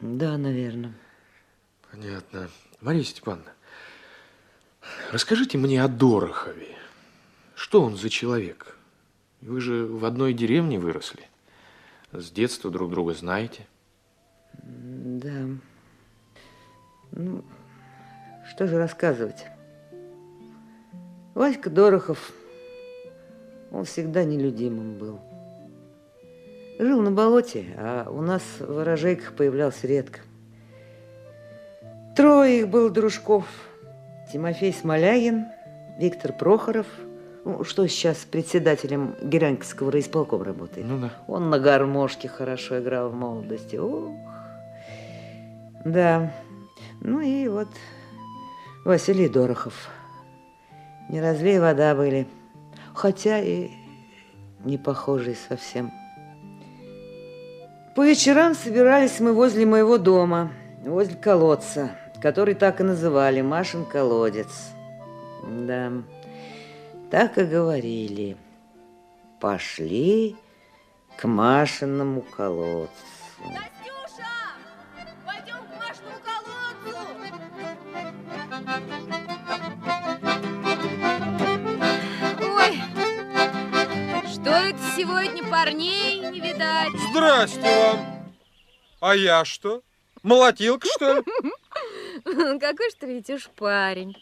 Да, наверное. Понятно. Мария Степановна, расскажите мне о Дорохове. Что он за человек? Вы же в одной деревне выросли. С детства друг друга знаете. Да. Ну, что же рассказывать? Васька Дорохов, он всегда нелюдимым был. Жил на болоте, а у нас в ворожейках появлялся редко. Трое их было дружков. Тимофей Смолягин, Виктор Прохоров, ну, что сейчас председателем Гераньковского райисполкома работает. Ну да. Он на гармошке хорошо играл в молодости. Ух. Да. Ну и вот Василий Дорохов. Не разлей вода были. Хотя и не похожие совсем. По вечерам собирались мы возле моего дома, возле колодца, который так и называли Машин колодец. Да, так и говорили. Пошли к Машиному колодцу. Сегодня парней не видать? Здрасте вам. А я что? Молотилка, что ли? Какой ж ты ведь уж парень.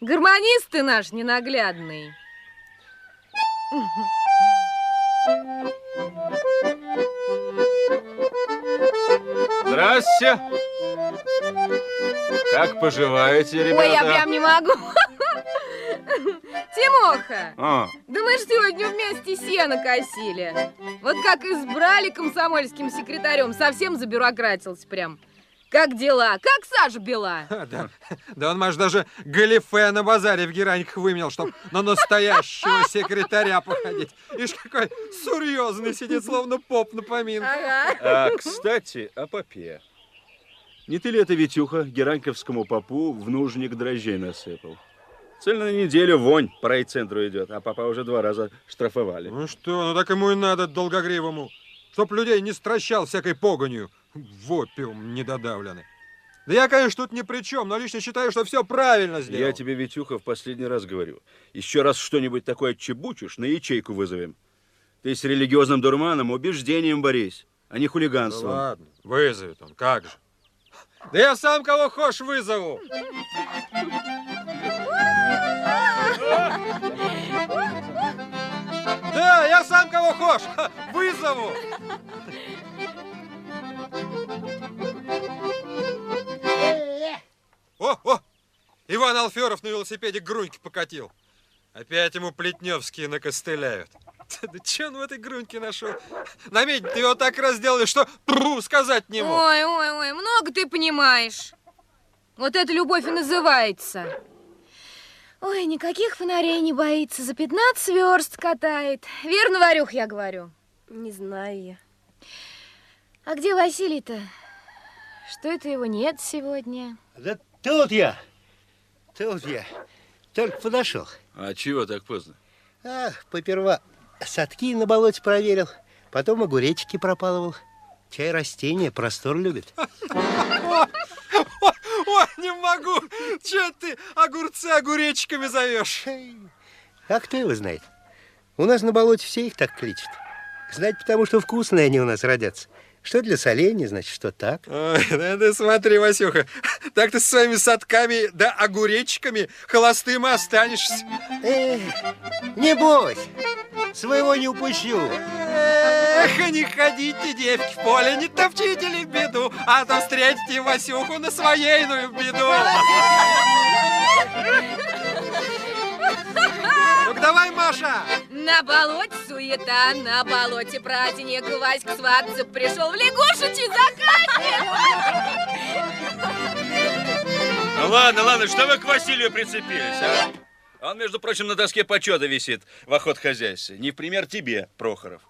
Гармонист ты наш ненаглядный. Здрасте. Как поживаете, ребята? Ой, я прям не могу. Тимоха, А, да мы ж сегодня вместе сено косили. Вот как избрали комсомольским секретарем, совсем забюрократился прям. Как дела? Как Саша бела? А, Да, да он, может, даже галифе на базаре в Гераньках выменял, чтоб на настоящего секретаря походить. Ишь, какой серьезный сидит, словно поп на поминке. Ага. а, кстати, о попе. Не ты ли это, Витюха, гераньковскому попу в нужник дрожжей насыпал? Цель на неделю вонь по райцентру идет, а папа уже два раза штрафовали. Ну что, ну так ему и надо долгогривому. Чтоб людей не стращал всякой погонью. В опиум недодавленный. Да я, конечно, тут ни при чем, но лично считаю, что все правильно сделал. Я тебе, Витюха, в последний раз говорю. Еще раз что-нибудь такое чебучишь, на ячейку вызовем. Ты с религиозным дурманом убеждением борись, а не Да хулиганством. ладно, вызовет он, как же. Да я сам кого хошь вызову. Да, я сам кого ха, вызову. О, о, Иван Алферов на велосипеде к Груньке покатил. Опять ему Плетневские накостыляют. Да че он в этой Груньке нашел? Наметь, ты его так разделали, что пру, сказать не мог. Ой, ой, ой, много ты понимаешь. Вот это любовь и называется. Ой, никаких фонарей не боится, за 15 верст катает. Верно, Варюх, я говорю? Не знаю я. А где Василий-то? Что это его нет сегодня? Да тут я, тут я, только подошел. А чего так поздно? А, поперва садки на болоте проверил, потом огуречки пропалывал. Чай растения простор любит. Ой, не могу. Че ты огурцы огуречками зовешь? А кто его знает? У нас на болоте все их так кличут. Знать, потому что вкусные они у нас родятся. Что для соленья, значит, что так. Ой, да ты смотри, Васюха, так ты с своими садками да огуречками холостым останешься. Эх, не бойся, своего не упущу. Эх, не ходите, девки, в поле, не топчите ли беду, а то встретите Васюху на своейную беду. Ну давай, Маша. На болоте суета, на болоте праздник. Васька свататься пришел в лягушечий заказник. Ну ладно, ладно, что вы к Василию прицепились, а? Он, между прочим, на доске почета висит в охотхозяйстве. Не в пример тебе, Прохоров.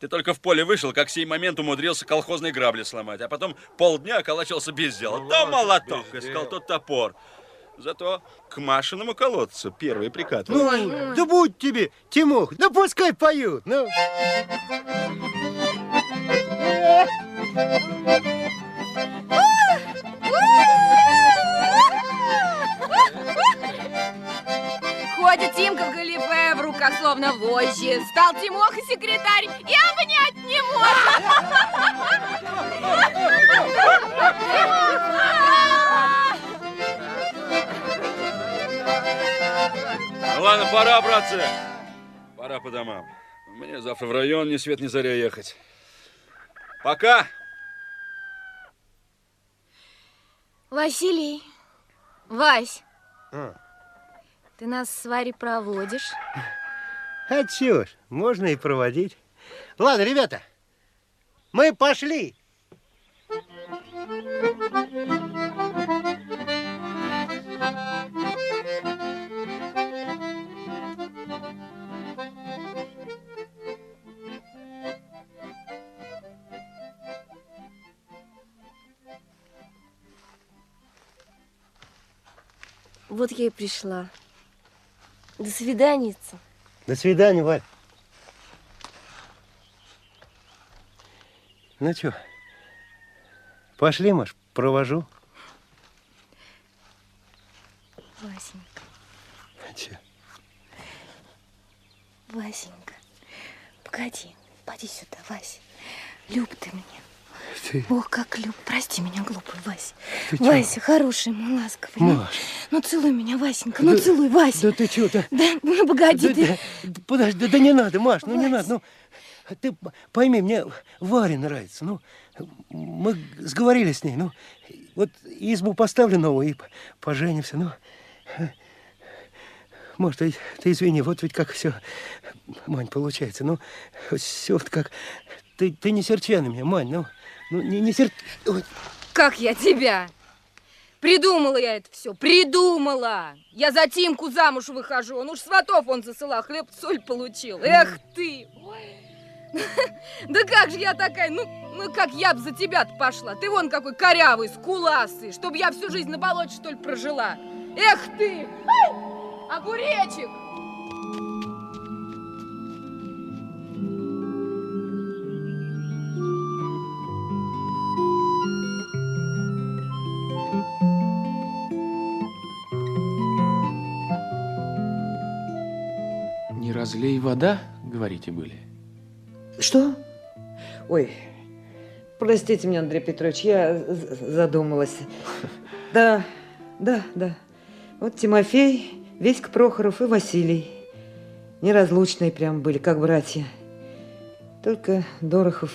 Ты только в поле вышел, как в сей момент умудрился колхозные грабли сломать, а потом полдня околачивался без дела. Ну, То молоток без искал, дела. то топор. Зато к Машиному колодцу первый прикатывал. Ну, да будь тебе, Тимох, да пускай поют. Ну. Петровна вожжи, стал Тимоха секретарь и обнять не Ну ладно, пора, братцы. Пора по домам. Мне завтра в район ни свет ни заря ехать. Пока. Василий, Вась, А. ты нас с Варей проводишь? А можно и проводить. Ладно, ребята, мы пошли. Вот я и пришла. До свиданица. До свидания, Валь. Ну чё, пошли, Маш, провожу. Васенька, Чё? Васенька, погоди, поди сюда, Вася. Люб ты мне. Ты, Ох, как люб. Прости меня, глупый Вася. Ты? Вася, хороший мой, ласковый. Ну, Маш. Ну, целуй меня, Васенька, ну, целуй, Вася. да ты чё, да, Да, ну, погоди, да, ты. да, да подожди, да, да не надо, Маш, ну не Вась. надо, ну, ты пойми, мне Варя нравится, ну, мы сговорились с ней, ну, вот избу поставлю новую и поженимся, ну, может, ты, ты извини, вот ведь как все, Мань, получается, ну, все вот как, ты, ты не серчай на меня, Мань, ну, ну, не, не сер... Ой, Как я тебя? Придумала я это все, придумала. Я за Тимку замуж выхожу. Он уж сватов он засылал, хлеб соль получил. Эх ты! Ой. Да как же я такая, ну, ну как я б за тебя-то пошла? Ты вон какой корявый, скуластый, чтобы я всю жизнь на болоте, что ли, прожила. Эх ты! Ай! Огуречек! Разлей вода, говорите, были? Что? Ой, простите меня, Андрей Петрович, я задумалась. Да, да, да. Вот Тимофей, Веська Прохоров и Василий. Неразлучные прям были, как братья. Только Дорохов